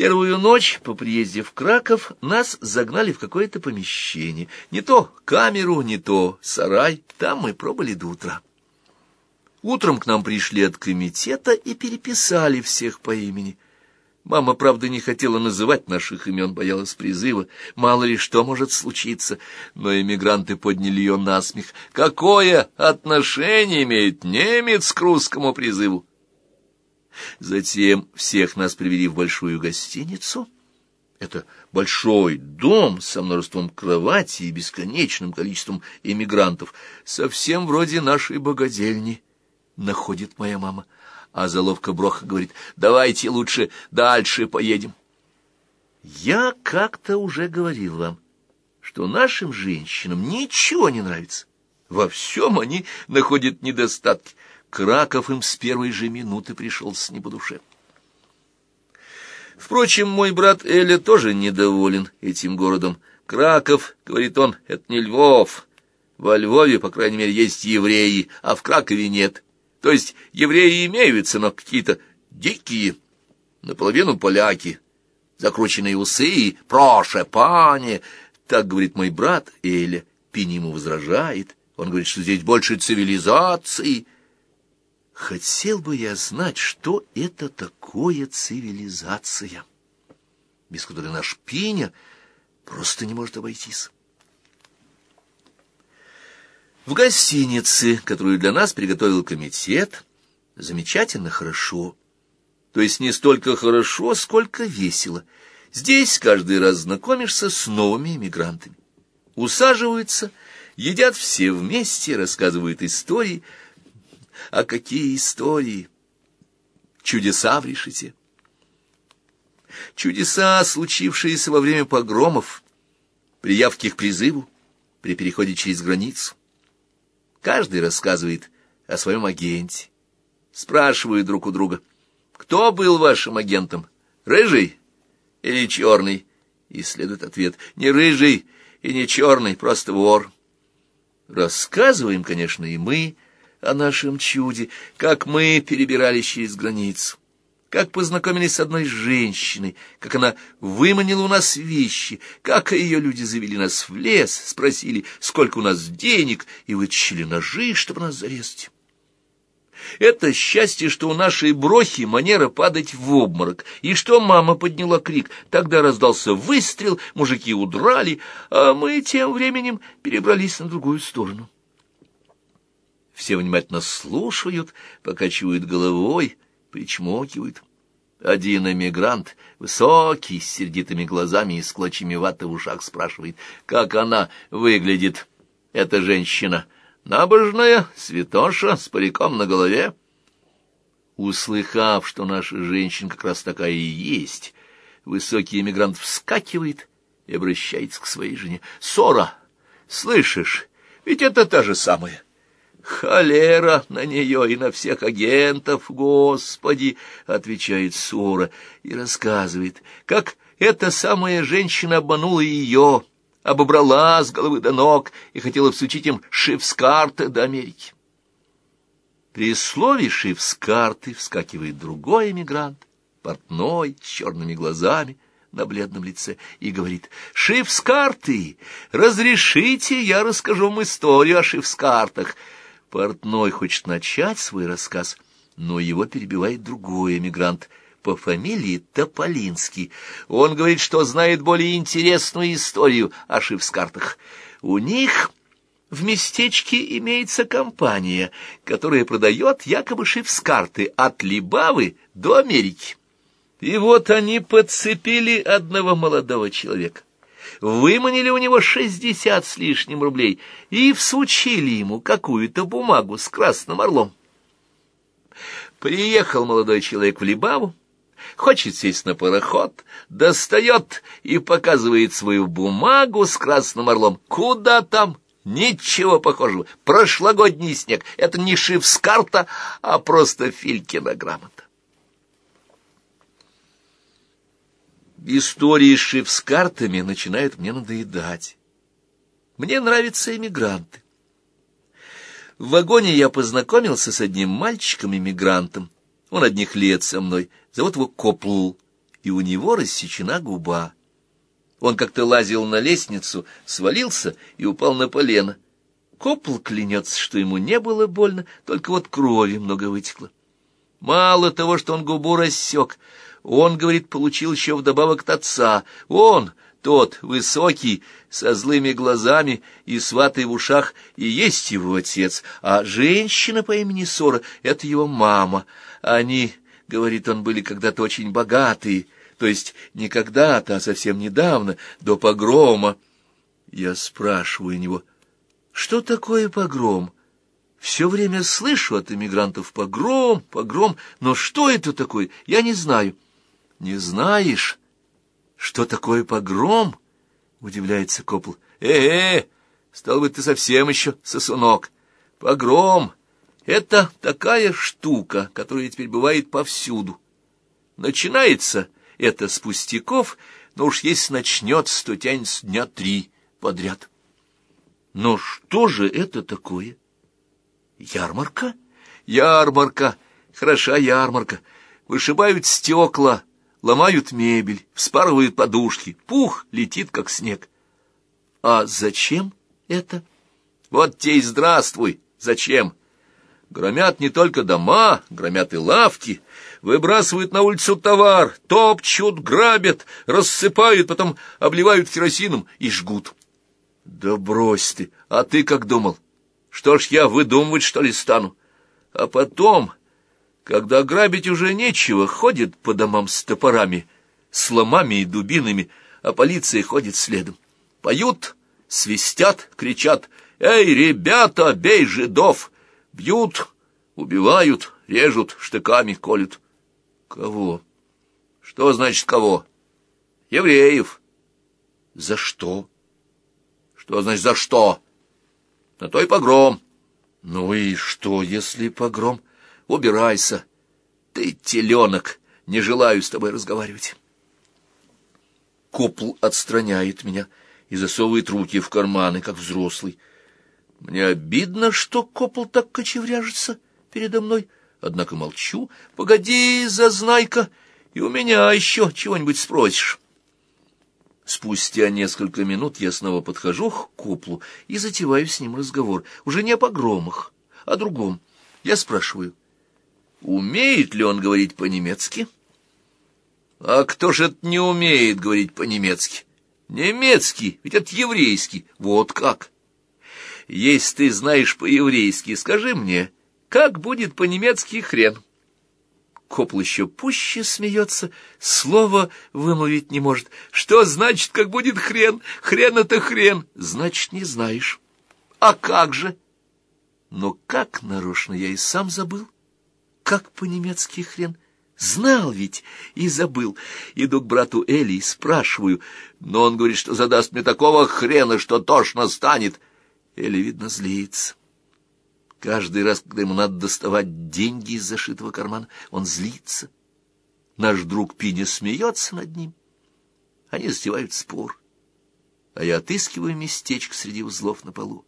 первую ночь по приезде в Краков нас загнали в какое-то помещение. Не то камеру, не то сарай. Там мы пробыли до утра. Утром к нам пришли от комитета и переписали всех по имени. Мама, правда, не хотела называть наших имен, боялась призыва. Мало ли что может случиться. Но эмигранты подняли ее на смех. Какое отношение имеет немец к русскому призыву? Затем всех нас привели в большую гостиницу. Это большой дом со множеством кроватей и бесконечным количеством эмигрантов, совсем вроде нашей богадельни, находит моя мама. А заловка Броха говорит, давайте лучше дальше поедем. Я как-то уже говорил вам, что нашим женщинам ничего не нравится. Во всем они находят недостатки. Краков им с первой же минуты пришелся не по душе. Впрочем, мой брат Эля тоже недоволен этим городом. Краков, говорит он, это не Львов. Во Львове, по крайней мере, есть евреи, а в Кракове нет. То есть евреи имеются, но какие-то дикие, наполовину поляки, закрученные усы и «Проше, пане!» Так говорит мой брат Эля. Пини ему возражает. Он говорит, что здесь больше цивилизации — Хотел бы я знать, что это такое цивилизация, без которой наш Пиня просто не может обойтись. В гостинице, которую для нас приготовил комитет, замечательно хорошо. То есть не столько хорошо, сколько весело. Здесь каждый раз знакомишься с новыми эмигрантами. Усаживаются, едят все вместе, рассказывают истории, а какие истории! Чудеса в решете. Чудеса, случившиеся во время погромов, при явке к призыву, при переходе через границу. Каждый рассказывает о своем агенте. Спрашивают друг у друга, кто был вашим агентом, рыжий или черный? И следует ответ, не рыжий и не черный, просто вор. Рассказываем, конечно, и мы, о нашем чуде, как мы перебирались через границу, как познакомились с одной женщиной, как она выманила у нас вещи, как ее люди завели нас в лес, спросили, сколько у нас денег, и вытащили ножи, чтобы нас зарезать. Это счастье, что у нашей брохи манера падать в обморок, и что мама подняла крик. Тогда раздался выстрел, мужики удрали, а мы тем временем перебрались на другую сторону. Все внимательно слушают, покачивают головой, причмокивают. Один эмигрант, высокий, с сердитыми глазами и с клочьями ваты в ушах, спрашивает, как она выглядит, эта женщина. Набожная, святоша, с париком на голове. Услыхав, что наша женщина как раз такая и есть, высокий эмигрант вскакивает и обращается к своей жене. «Сора, слышишь, ведь это та же самая». «Холера на нее и на всех агентов, Господи!» — отвечает Сора и рассказывает, как эта самая женщина обманула ее, обобрала с головы до ног и хотела всучить им шифскарты до Америки. При слове шифскарты вскакивает другой эмигрант, портной, с черными глазами, на бледном лице и говорит, «Шифскарты, разрешите, я расскажу вам историю о шифскартах». Портной хочет начать свой рассказ, но его перебивает другой эмигрант по фамилии Тополинский. Он говорит, что знает более интересную историю о шифскартах. У них в местечке имеется компания, которая продает якобы шифскарты от Либавы до Америки. И вот они подцепили одного молодого человека выманили у него шестьдесят с лишним рублей и всучили ему какую-то бумагу с красным орлом. Приехал молодой человек в Либаву, хочет сесть на пароход, достает и показывает свою бумагу с красным орлом. Куда там? Ничего похожего. Прошлогодний снег. Это не шифскарта, а просто Филькина грамота. Истории с шифскартами начинают мне надоедать. Мне нравятся эмигранты. В вагоне я познакомился с одним мальчиком-эмигрантом. Он одних лет со мной. Зовут его Копл. и у него рассечена губа. Он как-то лазил на лестницу, свалился и упал на полено. Копл клянется, что ему не было больно, только вот крови много вытекло. Мало того, что он губу рассек, он, говорит, получил еще вдобавок от отца. Он, тот, высокий, со злыми глазами и сватой в ушах, и есть его отец, а женщина по имени Сора — это его мама. Они, говорит он, были когда-то очень богатые, то есть не когда-то, а совсем недавно, до погрома. Я спрашиваю у него, что такое погром? Все время слышу от эмигрантов погром, погром, но что это такое, я не знаю. Не знаешь? Что такое погром? Удивляется Копл. Э-э, стал быть, ты совсем еще сосунок. Погром — это такая штука, которая теперь бывает повсюду. Начинается это с пустяков, но уж если начнется, то тянется дня три подряд. Но что же это такое? Ярмарка? Ярмарка! Хороша ярмарка! Вышибают стекла, ломают мебель, вспарывают подушки, пух летит, как снег. А зачем это? Вот те и здравствуй! Зачем? Громят не только дома, громят и лавки, выбрасывают на улицу товар, топчут, грабят, рассыпают, потом обливают керосином и жгут. Да брось ты, а ты как думал? Что ж я выдумывать, что ли, стану? А потом, когда грабить уже нечего, ходят по домам с топорами, с ломами и дубинами, а полиция ходит следом. Поют, свистят, кричат «Эй, ребята, бей жидов!» Бьют, убивают, режут, штыками колют. Кого? Что значит кого? Евреев. За что? Что значит за что? На то и погром. Ну и что, если погром? Убирайся. Ты теленок, не желаю с тобой разговаривать. Копл отстраняет меня и засовывает руки в карманы, как взрослый. Мне обидно, что Копл так кочевряжется передо мной, однако молчу. Погоди, зазнайка, и у меня еще чего-нибудь спросишь. Спустя несколько минут я снова подхожу к куплу и затеваю с ним разговор. Уже не о погромах, а о другом. Я спрашиваю, умеет ли он говорить по-немецки? А кто же это не умеет говорить по-немецки? Немецкий, ведь это еврейский. Вот как. Если ты знаешь по-еврейски, скажи мне, как будет по-немецки хрен? Копл еще пуще смеется, слова вымолвить не может. Что значит, как будет хрен? Хрен — это хрен. Значит, не знаешь. А как же? Но как нарочно я и сам забыл. Как по-немецки хрен? Знал ведь и забыл. Иду к брату Эли и спрашиваю, но он говорит, что задаст мне такого хрена, что тошно станет. Эли, видно, злится. Каждый раз, когда ему надо доставать деньги из зашитого кармана, он злится. Наш друг Пиня смеется над ним. Они затевают спор, а я отыскиваю местечко среди узлов на полу.